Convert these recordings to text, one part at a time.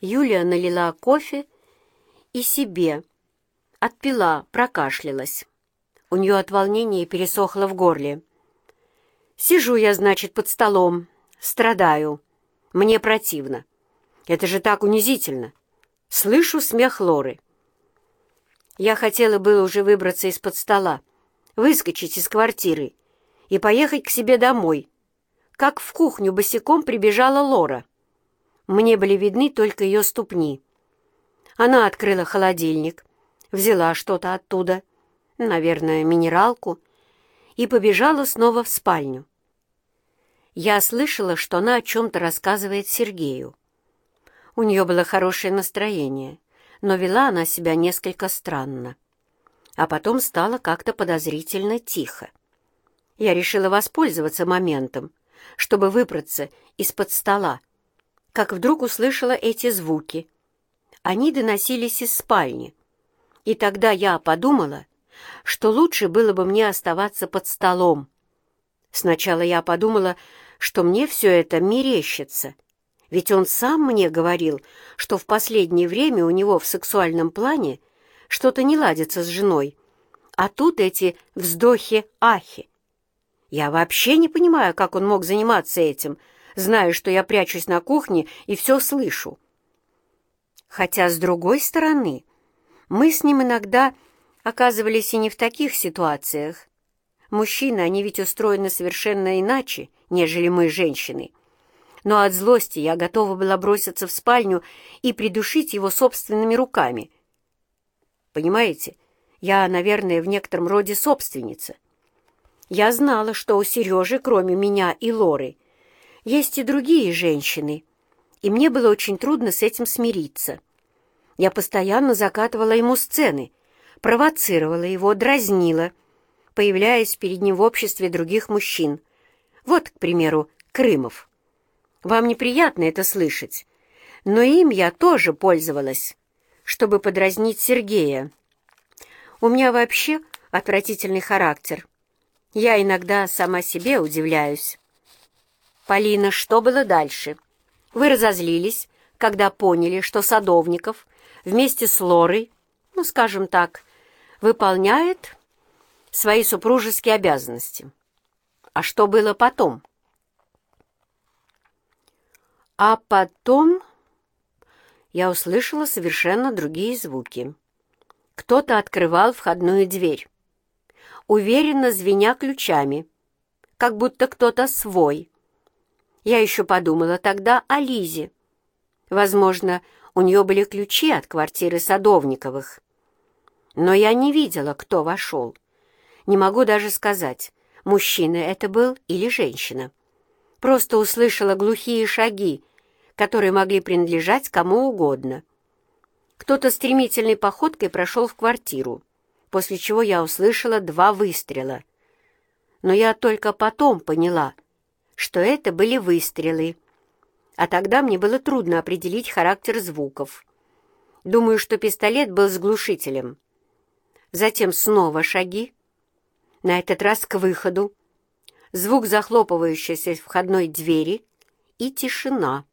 Юлия налила кофе и себе. Отпила, прокашлялась. У нее от волнения пересохло в горле. Сижу я, значит, под столом, страдаю. Мне противно. Это же так унизительно. Слышу смех Лоры. Я хотела было уже выбраться из-под стола, выскочить из квартиры и поехать к себе домой, как в кухню босиком прибежала Лора. Мне были видны только ее ступни. Она открыла холодильник, взяла что-то оттуда, наверное, минералку, и побежала снова в спальню. Я слышала, что она о чем-то рассказывает Сергею. У нее было хорошее настроение, но вела она себя несколько странно. А потом стало как-то подозрительно тихо. Я решила воспользоваться моментом, чтобы выбраться из-под стола как вдруг услышала эти звуки. Они доносились из спальни. И тогда я подумала, что лучше было бы мне оставаться под столом. Сначала я подумала, что мне все это мерещится, ведь он сам мне говорил, что в последнее время у него в сексуальном плане что-то не ладится с женой. А тут эти вздохи-ахи. Я вообще не понимаю, как он мог заниматься этим, зная, что я прячусь на кухне и все слышу. Хотя, с другой стороны, мы с ним иногда оказывались и не в таких ситуациях. Мужчины, они ведь устроены совершенно иначе, нежели мы, женщины. Но от злости я готова была броситься в спальню и придушить его собственными руками. Понимаете, я, наверное, в некотором роде собственница. Я знала, что у Сережи, кроме меня и Лоры, есть и другие женщины, и мне было очень трудно с этим смириться. Я постоянно закатывала ему сцены, провоцировала его, дразнила, появляясь перед ним в обществе других мужчин. Вот, к примеру, Крымов. Вам неприятно это слышать, но им я тоже пользовалась, чтобы подразнить Сергея. У меня вообще отвратительный характер. Я иногда сама себе удивляюсь. «Полина, что было дальше? Вы разозлились, когда поняли, что Садовников вместе с Лорой, ну, скажем так, выполняет свои супружеские обязанности. А что было потом?» А потом я услышала совершенно другие звуки. Кто-то открывал входную дверь, уверенно звеня ключами, как будто кто-то свой. Я еще подумала тогда о Лизе. Возможно, у нее были ключи от квартиры Садовниковых. Но я не видела, кто вошел. Не могу даже сказать, мужчина это был или женщина. Просто услышала глухие шаги, которые могли принадлежать кому угодно. Кто-то стремительной походкой прошел в квартиру, после чего я услышала два выстрела. Но я только потом поняла — что это были выстрелы. А тогда мне было трудно определить характер звуков. Думаю, что пистолет был с глушителем. Затем снова шаги, на этот раз к выходу, звук захлопывающейся входной двери и тишина.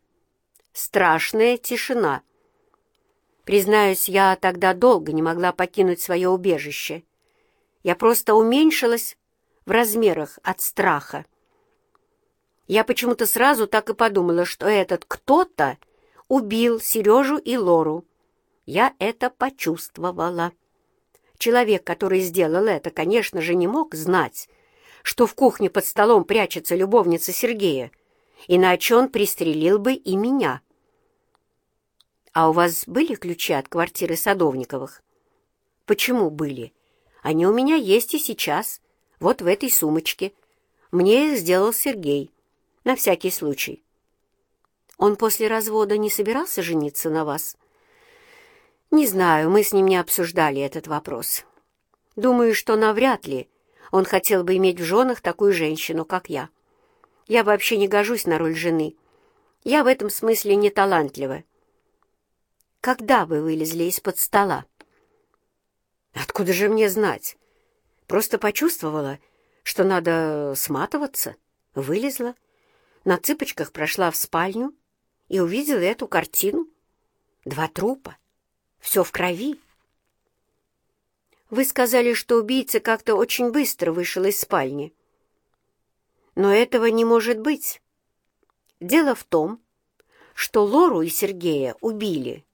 Страшная тишина. Признаюсь, я тогда долго не могла покинуть свое убежище. Я просто уменьшилась в размерах от страха. Я почему-то сразу так и подумала, что этот кто-то убил Сережу и Лору. Я это почувствовала. Человек, который сделал это, конечно же, не мог знать, что в кухне под столом прячется любовница Сергея, иначе он пристрелил бы и меня. А у вас были ключи от квартиры Садовниковых? Почему были? Они у меня есть и сейчас, вот в этой сумочке. Мне их сделал Сергей на всякий случай. Он после развода не собирался жениться на вас? Не знаю, мы с ним не обсуждали этот вопрос. Думаю, что навряд ли он хотел бы иметь в женах такую женщину, как я. Я вообще не гожусь на роль жены. Я в этом смысле не талантлива. Когда вы вылезли из-под стола? Откуда же мне знать? Просто почувствовала, что надо сматываться. Вылезла на цыпочках прошла в спальню и увидела эту картину. Два трупа? Все в крови? Вы сказали, что убийца как-то очень быстро вышел из спальни. Но этого не может быть. Дело в том, что Лору и Сергея убили,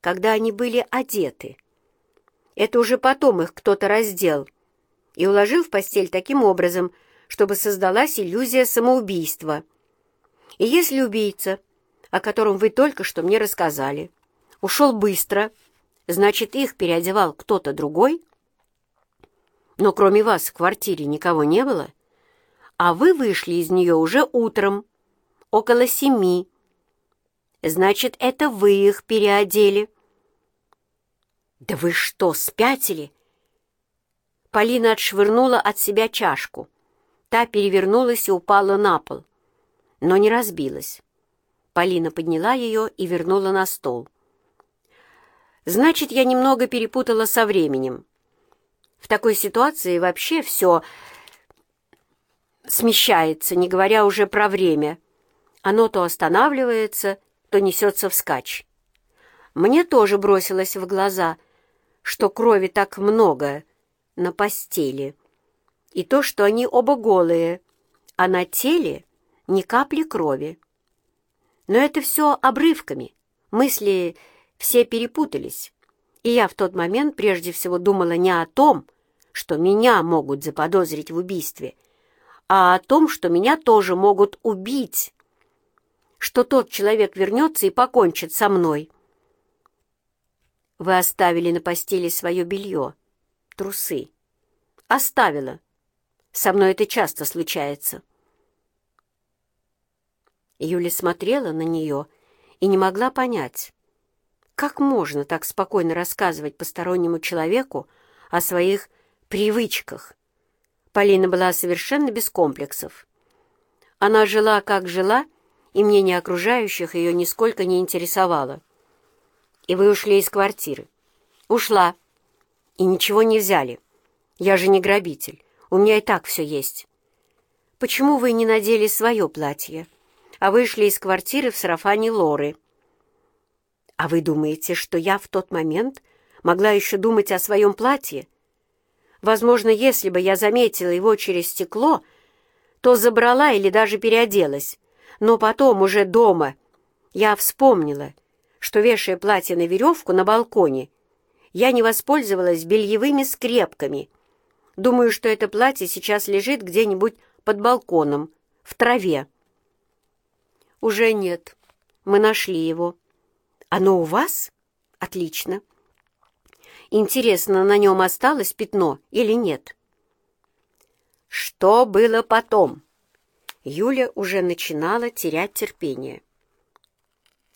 когда они были одеты. Это уже потом их кто-то раздел и уложил в постель таким образом, чтобы создалась иллюзия самоубийства. И если убийца, о котором вы только что мне рассказали, ушел быстро, значит, их переодевал кто-то другой? Но кроме вас в квартире никого не было, а вы вышли из нее уже утром, около семи. Значит, это вы их переодели. «Да вы что, спятили?» Полина отшвырнула от себя чашку. Та перевернулась и упала на пол, но не разбилась. Полина подняла ее и вернула на стол. «Значит, я немного перепутала со временем. В такой ситуации вообще все смещается, не говоря уже про время. Оно то останавливается, то несется вскачь. Мне тоже бросилось в глаза, что крови так много на постели, и то, что они оба голые, а на теле ни капли крови. Но это все обрывками, мысли все перепутались, и я в тот момент прежде всего думала не о том, что меня могут заподозрить в убийстве, а о том, что меня тоже могут убить, что тот человек вернется и покончит со мной. Вы оставили на постели свое белье, трусы. Оставила. Со мной это часто случается. Юля смотрела на нее и не могла понять, как можно так спокойно рассказывать постороннему человеку о своих привычках. Полина была совершенно без комплексов. Она жила, как жила, и мнение окружающих ее нисколько не интересовало. И вы ушли из квартиры. Ушла. И ничего не взяли. Я же не грабитель. У меня и так все есть. Почему вы не надели свое платье, а вышли из квартиры в сарафане Лоры? А вы думаете, что я в тот момент могла еще думать о своем платье? Возможно, если бы я заметила его через стекло, то забрала или даже переоделась. Но потом, уже дома, я вспомнила — что, вешая платье на веревку на балконе, я не воспользовалась бельевыми скрепками. Думаю, что это платье сейчас лежит где-нибудь под балконом, в траве. Уже нет. Мы нашли его. Оно у вас? Отлично. Интересно, на нем осталось пятно или нет? Что было потом? Юля уже начинала терять терпение.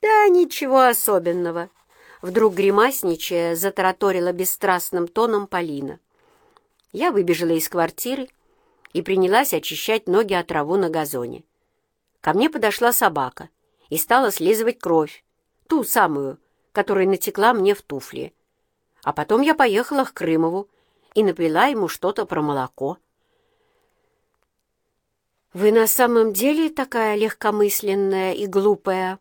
«Да ничего особенного», — вдруг гримасничая затараторила бесстрастным тоном Полина. Я выбежала из квартиры и принялась очищать ноги от траву на газоне. Ко мне подошла собака и стала слизывать кровь, ту самую, которая натекла мне в туфли. А потом я поехала к Крымову и наплела ему что-то про молоко. «Вы на самом деле такая легкомысленная и глупая?»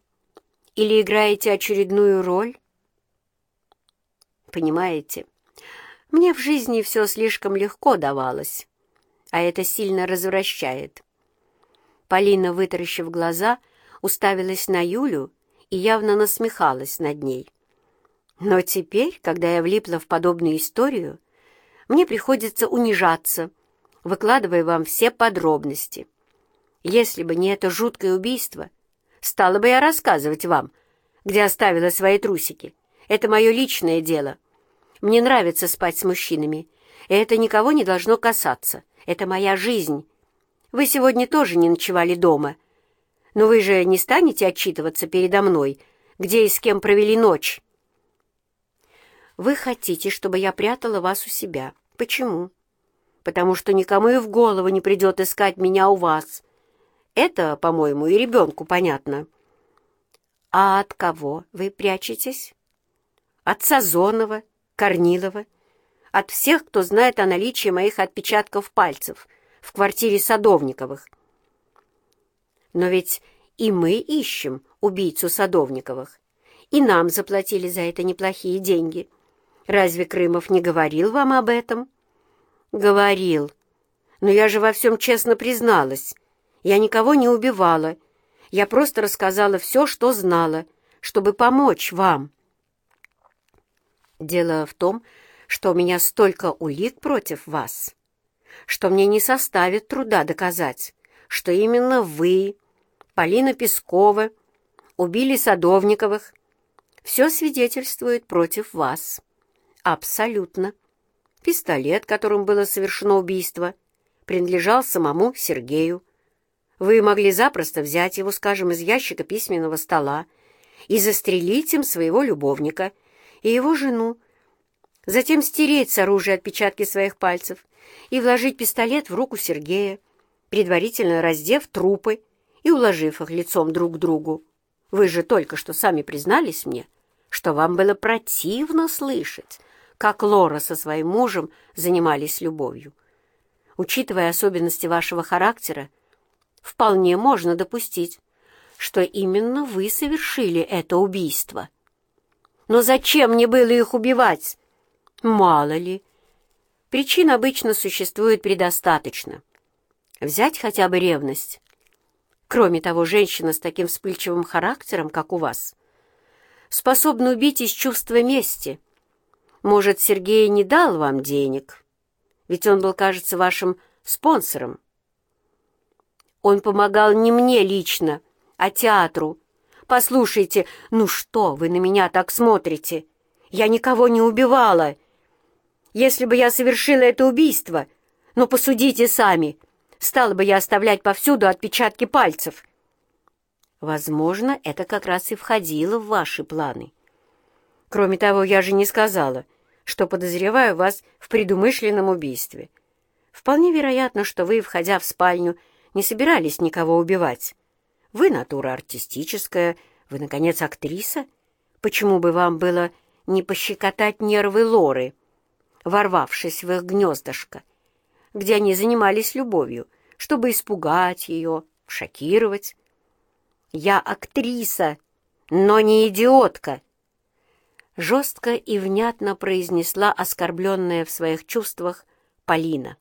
Или играете очередную роль? Понимаете, мне в жизни все слишком легко давалось, а это сильно развращает. Полина, вытаращив глаза, уставилась на Юлю и явно насмехалась над ней. Но теперь, когда я влипла в подобную историю, мне приходится унижаться, выкладывая вам все подробности. Если бы не это жуткое убийство, Стала бы я рассказывать вам, где оставила свои трусики. Это мое личное дело. Мне нравится спать с мужчинами, и это никого не должно касаться. Это моя жизнь. Вы сегодня тоже не ночевали дома. Но вы же не станете отчитываться передо мной, где и с кем провели ночь. Вы хотите, чтобы я прятала вас у себя. Почему? Потому что никому и в голову не придет искать меня у вас. Это, по-моему, и ребенку понятно. А от кого вы прячетесь? От Сазонова, Корнилова, от всех, кто знает о наличии моих отпечатков пальцев в квартире Садовниковых. Но ведь и мы ищем убийцу Садовниковых, и нам заплатили за это неплохие деньги. Разве Крымов не говорил вам об этом? Говорил. Но я же во всем честно призналась. Я никого не убивала. Я просто рассказала все, что знала, чтобы помочь вам. Дело в том, что у меня столько улик против вас, что мне не составит труда доказать, что именно вы, Полина Пескова, убили Садовниковых. Все свидетельствует против вас. Абсолютно. Пистолет, которым было совершено убийство, принадлежал самому Сергею. Вы могли запросто взять его, скажем, из ящика письменного стола и застрелить им своего любовника и его жену, затем стереть с оружия отпечатки своих пальцев и вложить пистолет в руку Сергея, предварительно раздев трупы и уложив их лицом друг к другу. Вы же только что сами признались мне, что вам было противно слышать, как Лора со своим мужем занимались любовью. Учитывая особенности вашего характера, вполне можно допустить, что именно вы совершили это убийство. Но зачем мне было их убивать? Мало ли. Причин обычно существует предостаточно. Взять хотя бы ревность. Кроме того, женщина с таким вспыльчивым характером, как у вас, способна убить из чувства мести — может, Сергей не дал вам денег? Ведь он был, кажется, вашим спонсором. Он помогал не мне лично, а театру. Послушайте, ну что вы на меня так смотрите? Я никого не убивала. Если бы я совершила это убийство, ну посудите сами, стала бы я оставлять повсюду отпечатки пальцев. Возможно, это как раз и входило в ваши планы. Кроме того, я же не сказала — что подозреваю вас в предумышленном убийстве. Вполне вероятно, что вы, входя в спальню, не собирались никого убивать. Вы натура артистическая, вы, наконец, актриса. Почему бы вам было не пощекотать нервы Лоры, ворвавшись в их гнездышко, где они занимались любовью, чтобы испугать ее, шокировать? Я актриса, но не идиотка жестко и внятно произнесла оскорбленная в своих чувствах Полина.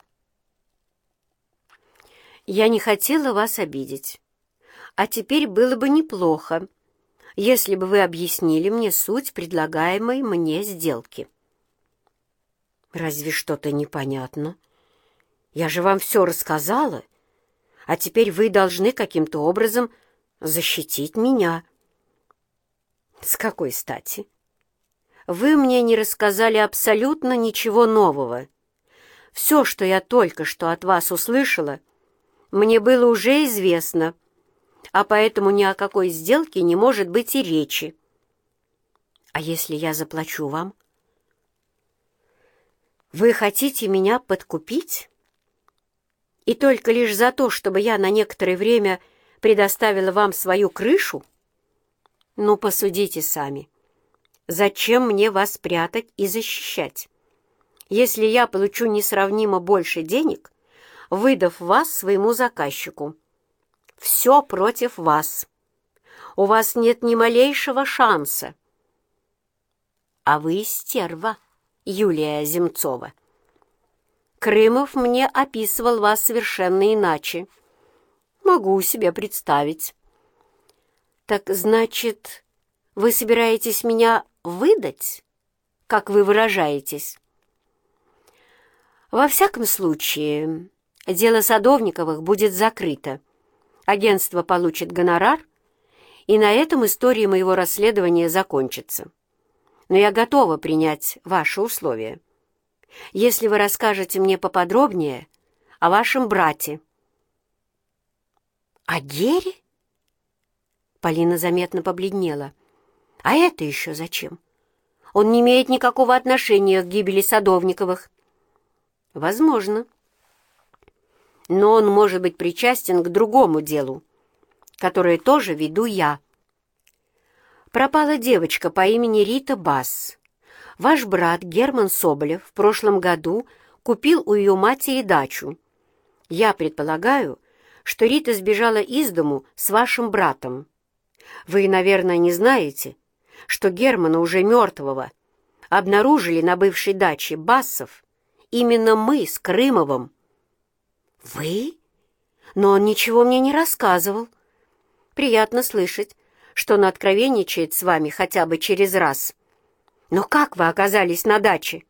«Я не хотела вас обидеть. А теперь было бы неплохо, если бы вы объяснили мне суть предлагаемой мне сделки». «Разве что-то непонятно? Я же вам все рассказала, а теперь вы должны каким-то образом защитить меня». «С какой стати?» вы мне не рассказали абсолютно ничего нового. Все, что я только что от вас услышала, мне было уже известно, а поэтому ни о какой сделке не может быть и речи. А если я заплачу вам? Вы хотите меня подкупить? И только лишь за то, чтобы я на некоторое время предоставила вам свою крышу? Ну, посудите сами. Зачем мне вас прятать и защищать? Если я получу несравнимо больше денег, выдав вас своему заказчику. Все против вас. У вас нет ни малейшего шанса. А вы стерва, Юлия Земцова. Крымов мне описывал вас совершенно иначе. Могу себе представить. Так значит, вы собираетесь меня выдать, как вы выражаетесь. Во всяком случае, дело Садовниковых будет закрыто. Агентство получит гонорар, и на этом история моего расследования закончится. Но я готова принять ваши условия. Если вы расскажете мне поподробнее о вашем брате. «О Гере?» Полина заметно побледнела. А это еще зачем? Он не имеет никакого отношения к гибели Садовниковых. Возможно. Но он может быть причастен к другому делу, которое тоже веду я. Пропала девочка по имени Рита Басс. Ваш брат Герман Соболев в прошлом году купил у ее матери дачу. Я предполагаю, что Рита сбежала из дому с вашим братом. Вы, наверное, не знаете, что Германа уже мертвого обнаружили на бывшей даче Бассов именно мы с Крымовым. Вы? Но он ничего мне не рассказывал. Приятно слышать, что он откровенничает с вами хотя бы через раз. Но как вы оказались на даче?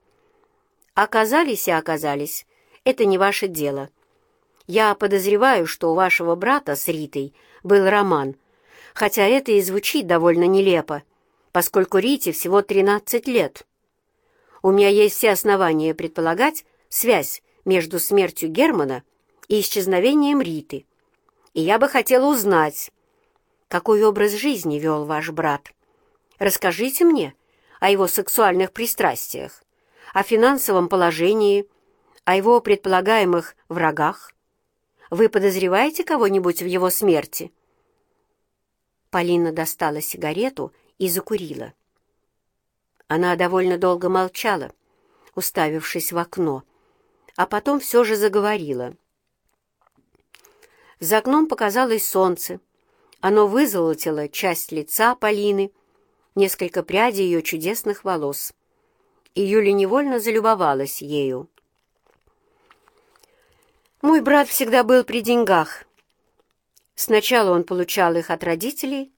Оказались и оказались. Это не ваше дело. Я подозреваю, что у вашего брата с Ритой был роман, хотя это и звучит довольно нелепо, поскольку Рите всего 13 лет. У меня есть все основания предполагать связь между смертью Германа и исчезновением Риты. И я бы хотела узнать, какой образ жизни вел ваш брат. Расскажите мне о его сексуальных пристрастиях, о финансовом положении, о его предполагаемых врагах. Вы подозреваете кого-нибудь в его смерти?» Полина достала сигарету и закурила. Она довольно долго молчала, уставившись в окно, а потом все же заговорила. За окном показалось солнце. Оно вызолотило часть лица Полины, несколько прядей ее чудесных волос. И Юля невольно залюбовалась ею. Мой брат всегда был при деньгах. Сначала он получал их от родителей,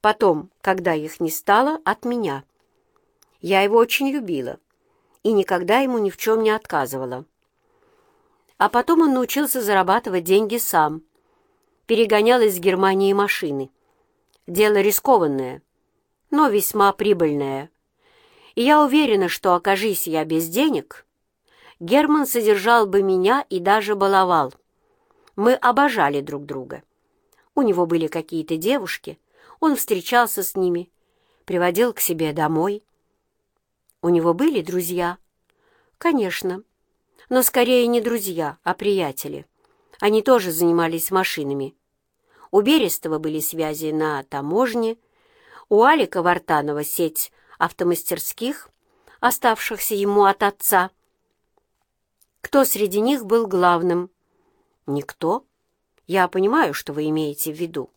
потом, когда их не стало, от меня. Я его очень любила и никогда ему ни в чем не отказывала. А потом он научился зарабатывать деньги сам. Перегонял из Германии машины. Дело рискованное, но весьма прибыльное. И я уверена, что, окажись я без денег, Герман содержал бы меня и даже баловал. Мы обожали друг друга. У него были какие-то девушки, он встречался с ними, приводил к себе домой. У него были друзья? Конечно, но скорее не друзья, а приятели. Они тоже занимались машинами. У Берестова были связи на таможне, у Алика Вартанова сеть автомастерских, оставшихся ему от отца. Кто среди них был главным? Никто. Я понимаю, что вы имеете в виду.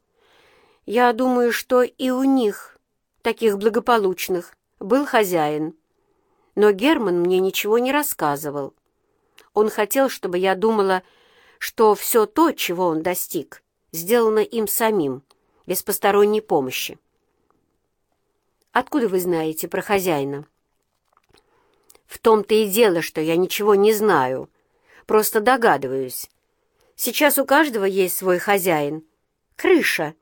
Я думаю, что и у них, таких благополучных, был хозяин. Но Герман мне ничего не рассказывал. Он хотел, чтобы я думала, что все то, чего он достиг, сделано им самим, без посторонней помощи. Откуда вы знаете про хозяина? В том-то и дело, что я ничего не знаю, просто догадываюсь. Сейчас у каждого есть свой хозяин. Крыша.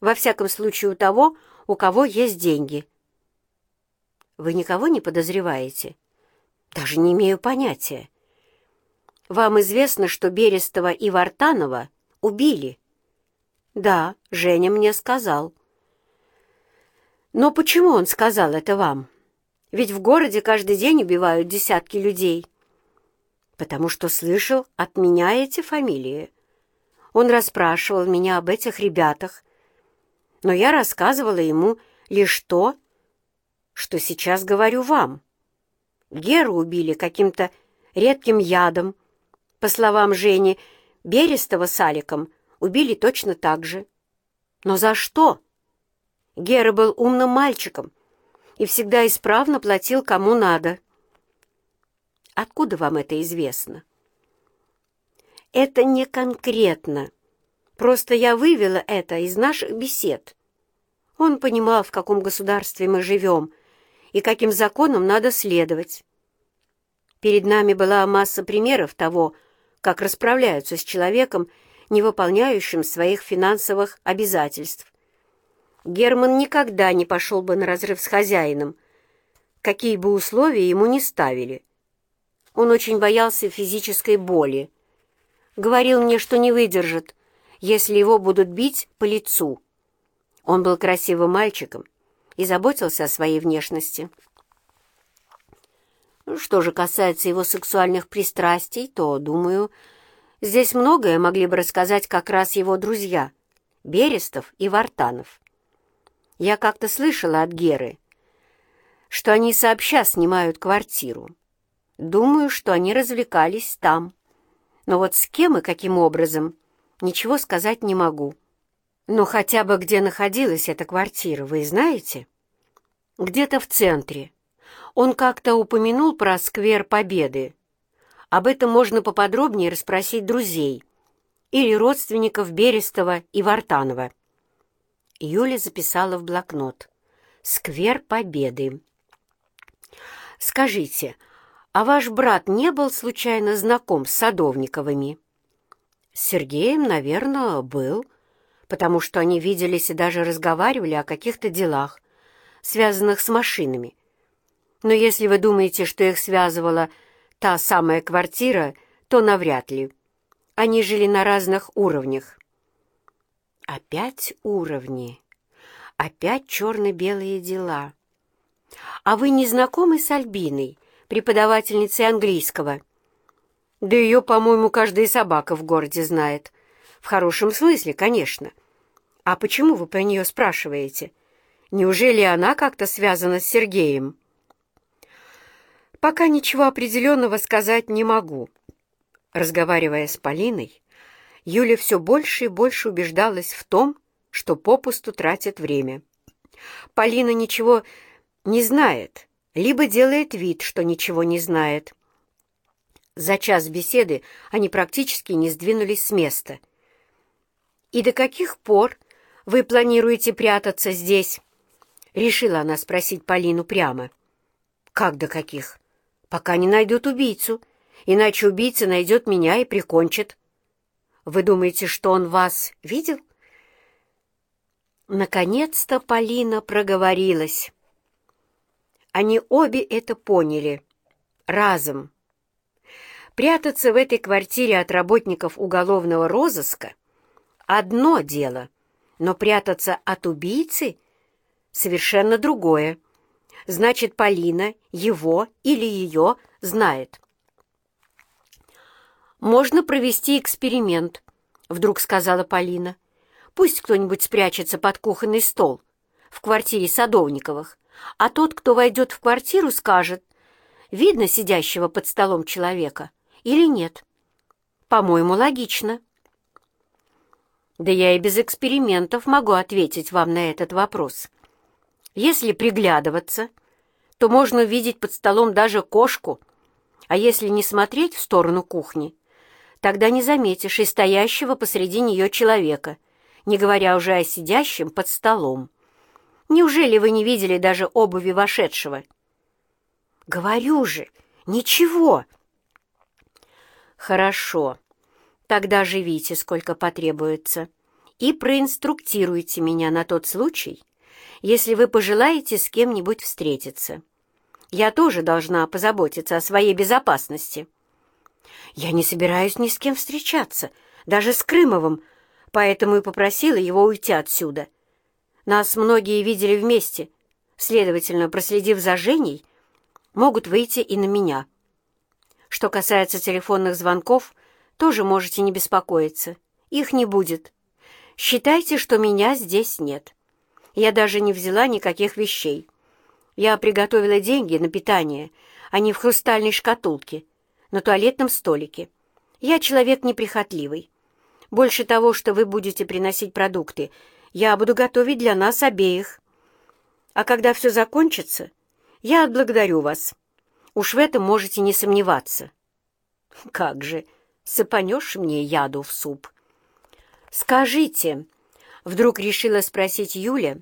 Во всяком случае, у того, у кого есть деньги. Вы никого не подозреваете? Даже не имею понятия. Вам известно, что Берестова и Вартанова убили? Да, Женя мне сказал. Но почему он сказал это вам? Ведь в городе каждый день убивают десятки людей. Потому что слышал от меня эти фамилии. Он расспрашивал меня об этих ребятах, но я рассказывала ему лишь то, что сейчас говорю вам. Геру убили каким-то редким ядом. По словам Жени, Берестова с Аликом убили точно так же. Но за что? Гера был умным мальчиком, и всегда исправно платил кому надо. Откуда вам это известно? Это не конкретно. Просто я вывела это из наших бесед. Он понимал, в каком государстве мы живем и каким законам надо следовать. Перед нами была масса примеров того, как расправляются с человеком, не выполняющим своих финансовых обязательств. Герман никогда не пошел бы на разрыв с хозяином, какие бы условия ему ни ставили. Он очень боялся физической боли. Говорил мне, что не выдержит, если его будут бить по лицу. Он был красивым мальчиком и заботился о своей внешности. Что же касается его сексуальных пристрастий, то, думаю, здесь многое могли бы рассказать как раз его друзья — Берестов и Вартанов. Я как-то слышала от Геры, что они сообща снимают квартиру. Думаю, что они развлекались там. Но вот с кем и каким образом, ничего сказать не могу. Но хотя бы где находилась эта квартира, вы знаете?» где-то в центре. Он как-то упомянул про сквер Победы. Об этом можно поподробнее расспросить друзей или родственников Берестова и Вартанова. Юля записала в блокнот. «Сквер Победы». «Скажите, а ваш брат не был случайно знаком с Садовниковыми?» «С Сергеем, наверное, был, потому что они виделись и даже разговаривали о каких-то делах, связанных с машинами. Но если вы думаете, что их связывала та самая квартира, то навряд ли. Они жили на разных уровнях. Опять уровни. Опять черно-белые дела. А вы не знакомы с Альбиной, преподавательницей английского? Да ее, по-моему, каждая собака в городе знает. В хорошем смысле, конечно. А почему вы про нее спрашиваете? Неужели она как-то связана с Сергеем? Пока ничего определенного сказать не могу. Разговаривая с Полиной, Юля все больше и больше убеждалась в том, что попусту тратит время. Полина ничего не знает, либо делает вид, что ничего не знает. За час беседы они практически не сдвинулись с места. «И до каких пор вы планируете прятаться здесь?» Решила она спросить Полину прямо. «Как до каких? Пока не найдут убийцу, иначе убийца найдет меня и прикончит». Вы думаете, что он вас видел? Наконец-то Полина проговорилась. Они обе это поняли. Разом. Прятаться в этой квартире от работников уголовного розыска — одно дело, но прятаться от убийцы — совершенно другое. Значит, Полина его или ее знает. «Можно провести эксперимент», — вдруг сказала Полина. «Пусть кто-нибудь спрячется под кухонный стол в квартире Садовниковых, а тот, кто войдет в квартиру, скажет, видно сидящего под столом человека или нет. По-моему, логично». «Да я и без экспериментов могу ответить вам на этот вопрос. Если приглядываться, то можно увидеть под столом даже кошку, а если не смотреть в сторону кухни, Тогда не заметишь и стоящего посреди нее человека, не говоря уже о сидящем под столом. Неужели вы не видели даже обуви вошедшего? Говорю же, ничего. Хорошо, тогда живите, сколько потребуется, и проинструктируйте меня на тот случай, если вы пожелаете с кем-нибудь встретиться. Я тоже должна позаботиться о своей безопасности. Я не собираюсь ни с кем встречаться, даже с Крымовым, поэтому и попросила его уйти отсюда. Нас многие видели вместе, следовательно, проследив за Женей, могут выйти и на меня. Что касается телефонных звонков, тоже можете не беспокоиться. Их не будет. Считайте, что меня здесь нет. Я даже не взяла никаких вещей. Я приготовила деньги на питание, они в хрустальной шкатулке — на туалетном столике. Я человек неприхотливый. Больше того, что вы будете приносить продукты, я буду готовить для нас обеих. А когда все закончится, я отблагодарю вас. Уж в этом можете не сомневаться. Как же, сыпанешь мне яду в суп? Скажите, вдруг решила спросить Юля,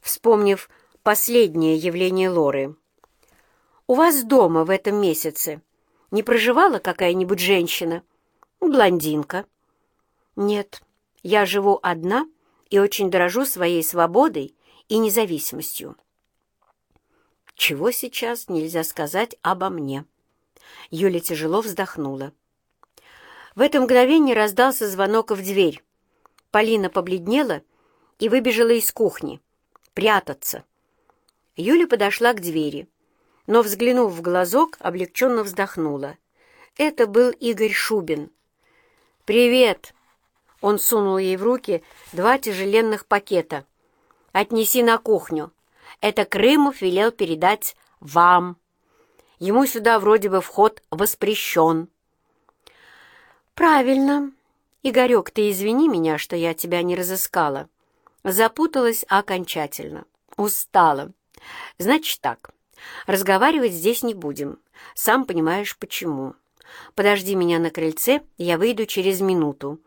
вспомнив последнее явление Лоры. У вас дома в этом месяце не проживала какая-нибудь женщина? Блондинка. Нет, я живу одна и очень дорожу своей свободой и независимостью. Чего сейчас нельзя сказать обо мне? Юля тяжело вздохнула. В это мгновение раздался звонок в дверь. Полина побледнела и выбежала из кухни. Прятаться. Юля подошла к двери но, взглянув в глазок, облегченно вздохнула. Это был Игорь Шубин. «Привет!» Он сунул ей в руки два тяжеленных пакета. «Отнеси на кухню. Это Крымов велел передать вам. Ему сюда вроде бы вход воспрещен». «Правильно. Игорек, ты извини меня, что я тебя не разыскала. Запуталась окончательно. Устала. Значит так, разговаривать здесь не будем. Сам понимаешь, почему. Подожди меня на крыльце, я выйду через минуту,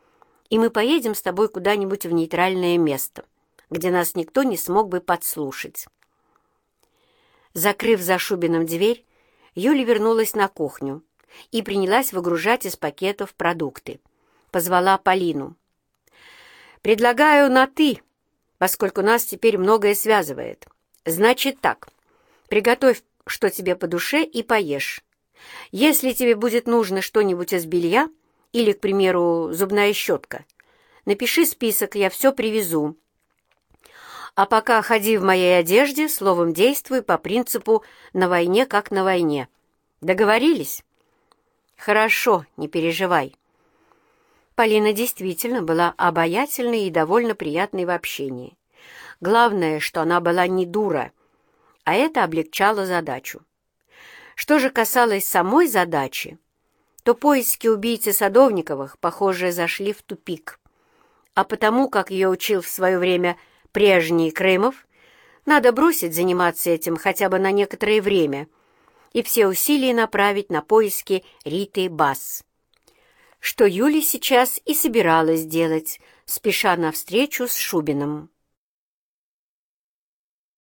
и мы поедем с тобой куда-нибудь в нейтральное место, где нас никто не смог бы подслушать». Закрыв за Шубином дверь, Юля вернулась на кухню и принялась выгружать из пакетов продукты. Позвала Полину. «Предлагаю на «ты», поскольку нас теперь многое связывает. Значит так, приготовь, что тебе по душе, и поешь. Если тебе будет нужно что-нибудь из белья или, к примеру, зубная щетка, напиши список, я все привезу. А пока ходи в моей одежде, словом, действуй по принципу «на войне, как на войне». Договорились? Хорошо, не переживай. Полина действительно была обаятельной и довольно приятной в общении. Главное, что она была не дура, а это облегчало задачу. Что же касалось самой задачи, то поиски убийцы Садовниковых, похоже, зашли в тупик. А потому, как ее учил в свое время прежний Крымов, надо бросить заниматься этим хотя бы на некоторое время и все усилия направить на поиски Риты Бас. Что Юля сейчас и собиралась делать, спеша навстречу с Шубиным.